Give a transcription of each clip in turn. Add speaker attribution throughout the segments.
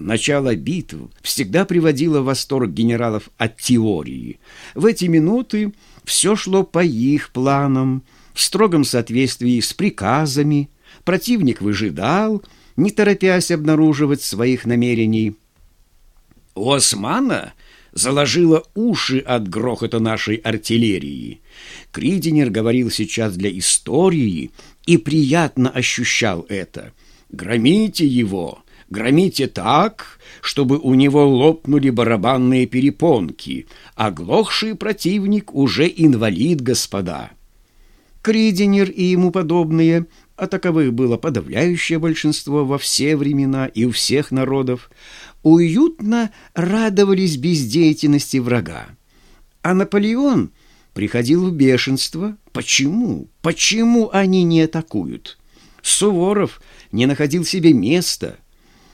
Speaker 1: Начало битв всегда приводило в восторг генералов от теории. В эти минуты все шло по их планам, в строгом соответствии с приказами. Противник выжидал, не торопясь обнаруживать своих намерений. У Османа заложило уши от грохота нашей артиллерии. Кридинер говорил сейчас для истории и приятно ощущал это. «Громите его!» Громите так, чтобы у него лопнули барабанные перепонки, а глохший противник уже инвалид, господа. Кридинер и ему подобные, а таковых было подавляющее большинство во все времена и у всех народов, уютно радовались бездеятельности врага. А Наполеон приходил в бешенство. Почему? Почему они не атакуют? Суворов не находил себе места –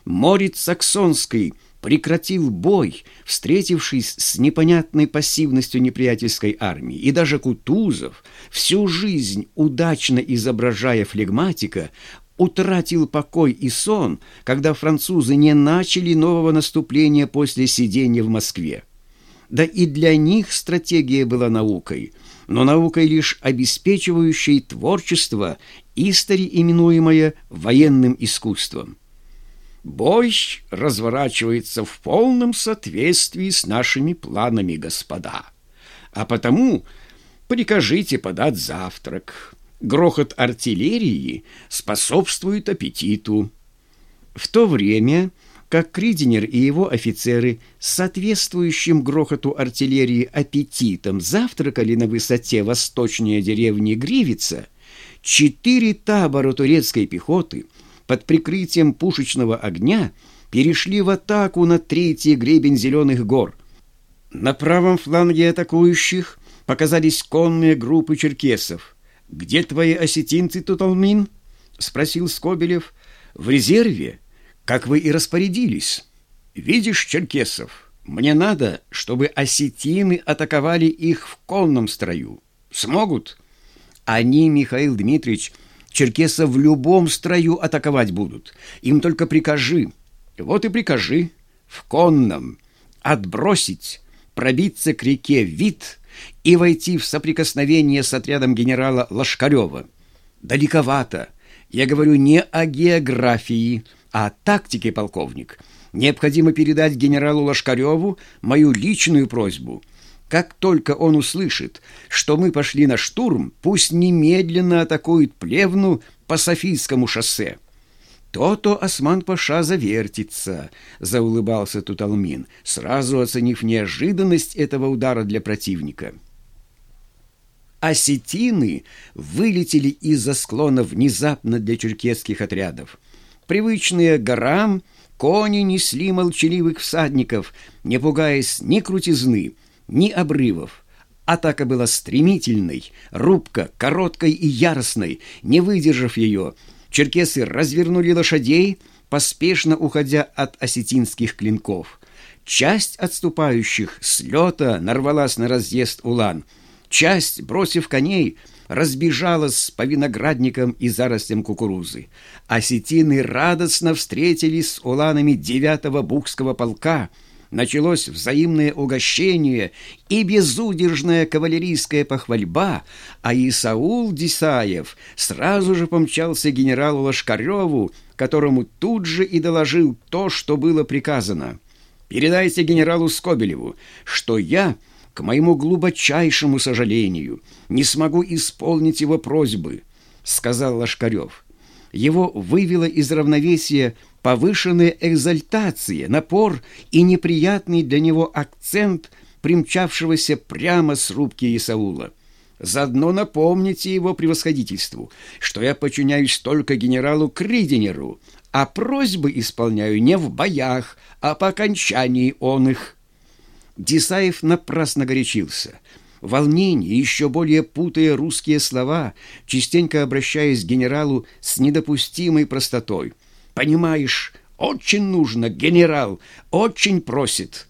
Speaker 1: Морец Саксонский прекратил бой, встретившись с непонятной пассивностью неприятельской армии, и даже Кутузов, всю жизнь удачно изображая флегматика, утратил покой и сон, когда французы не начали нового наступления после сидения в Москве. Да и для них стратегия была наукой, но наукой лишь обеспечивающей творчество, истори именуемое военным искусством. Бой разворачивается в полном соответствии с нашими планами, господа. А потому прикажите подать завтрак. Грохот артиллерии способствует аппетиту. В то время, как Кридинер и его офицеры с соответствующим грохоту артиллерии аппетитом завтракали на высоте восточнее деревни Гривица, четыре табора турецкой пехоты – под прикрытием пушечного огня перешли в атаку на третий гребень Зеленых гор. На правом фланге атакующих показались конные группы черкесов. «Где твои осетинцы, Туталмин?» — спросил Скобелев. «В резерве, как вы и распорядились. Видишь черкесов? Мне надо, чтобы осетины атаковали их в конном строю. Смогут?» Они, Михаил Дмитриевич, — Черкеса в любом строю атаковать будут. Им только прикажи. Вот и прикажи. В конном. Отбросить, пробиться к реке Вит и войти в соприкосновение с отрядом генерала Лошкарева. Далековато. Я говорю не о географии, а о тактике, полковник. Необходимо передать генералу Лошкареву мою личную просьбу — как только он услышит, что мы пошли на штурм, пусть немедленно атакует Плевну по Софийскому шоссе. То-то Осман-паша завертится, заулыбался Туталмин, сразу оценив неожиданность этого удара для противника. Осетины вылетели из-за склона внезапно для черкесских отрядов. Привычные горам, кони несли молчаливых всадников, не пугаясь ни крутизны, ни обрывов. Атака была стремительной, рубка, короткой и яростной. Не выдержав ее, черкесы развернули лошадей, поспешно уходя от осетинских клинков. Часть отступающих с лета нарвалась на разъезд улан. Часть, бросив коней, разбежалась по виноградникам и зарослям кукурузы. Осетины радостно встретились с уланами девятого бухского полка — началось взаимное угощение и безудержная кавалерийская похвальба, а Исаул Дисаев сразу же помчался генералу Лошкареву, которому тут же и доложил то, что было приказано. «Передайте генералу Скобелеву, что я, к моему глубочайшему сожалению, не смогу исполнить его просьбы», — сказал Лошкарев. Его вывело из равновесия повышенная экзальтация, напор и неприятный для него акцент примчавшегося прямо с рубки Исаула. Заодно напомните его превосходительству, что я подчиняюсь только генералу Кридинеру, а просьбы исполняю не в боях, а по окончании он их. Дисаев напрасно горячился. Волнение, еще более путая русские слова, частенько обращаясь к генералу с недопустимой простотой – Понимаешь, очень нужно, генерал, очень просит».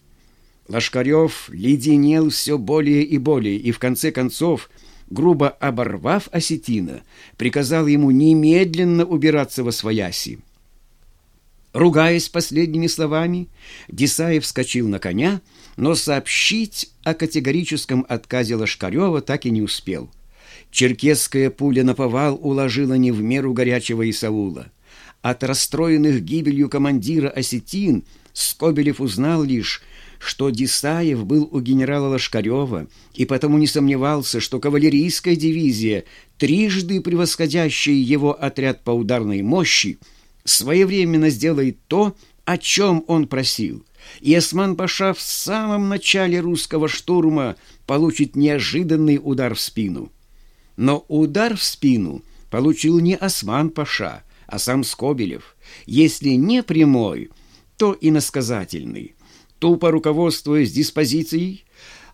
Speaker 1: Лошкарев леденел все более и более, и в конце концов, грубо оборвав осетина, приказал ему немедленно убираться во свояси. Ругаясь последними словами, Десаев вскочил на коня, но сообщить о категорическом отказе Лошкарева так и не успел. Черкесская пуля на повал уложила не в меру горячего Исаула. От расстроенных гибелью командира осетин Скобелев узнал лишь, что Десаев был у генерала Лошкарева и потому не сомневался, что кавалерийская дивизия, трижды превосходящая его отряд по ударной мощи, своевременно сделает то, о чем он просил, и Осман-Паша в самом начале русского штурма получит неожиданный удар в спину. Но удар в спину получил не Осман-Паша, а сам Скобелев, если не прямой, то иносказательный. Тупо руководствуясь диспозицией,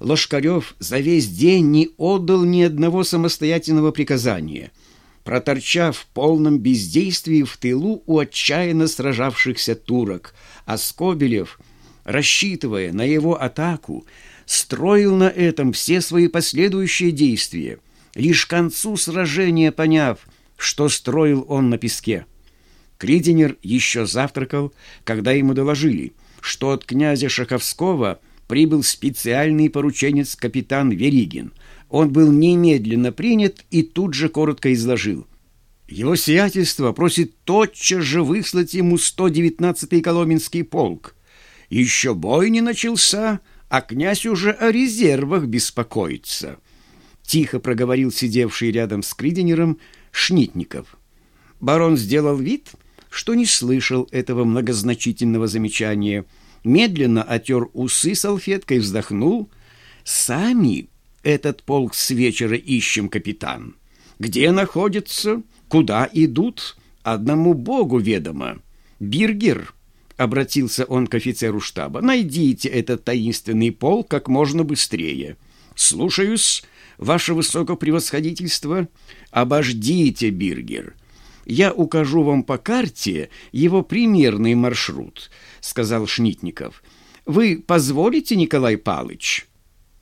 Speaker 1: Лошкарев за весь день не отдал ни одного самостоятельного приказания, проторчав в полном бездействии в тылу у отчаянно сражавшихся турок, а Скобелев, рассчитывая на его атаку, строил на этом все свои последующие действия, лишь к концу сражения поняв, что строил он на песке. Кридинер еще завтракал, когда ему доложили – что от князя Шаховского прибыл специальный порученец капитан Веригин. Он был немедленно принят и тут же коротко изложил. Его сиятельство просит тотчас же выслать ему 119-й Коломенский полк. Еще бой не начался, а князь уже о резервах беспокоится. Тихо проговорил сидевший рядом с Кридинером Шнитников. Барон сделал вид, что не слышал этого многозначительного замечания, медленно отер усы салфеткой, вздохнул. «Сами этот полк с вечера ищем, капитан. Где находится, куда идут, одному богу ведомо. Биргер». — обратился он к офицеру штаба. «Найдите этот таинственный полк как можно быстрее. Слушаюсь, ваше высокопревосходительство. Обождите, Биргер я укажу вам по карте его примерный маршрут», — сказал Шнитников. «Вы позволите, Николай Палыч?»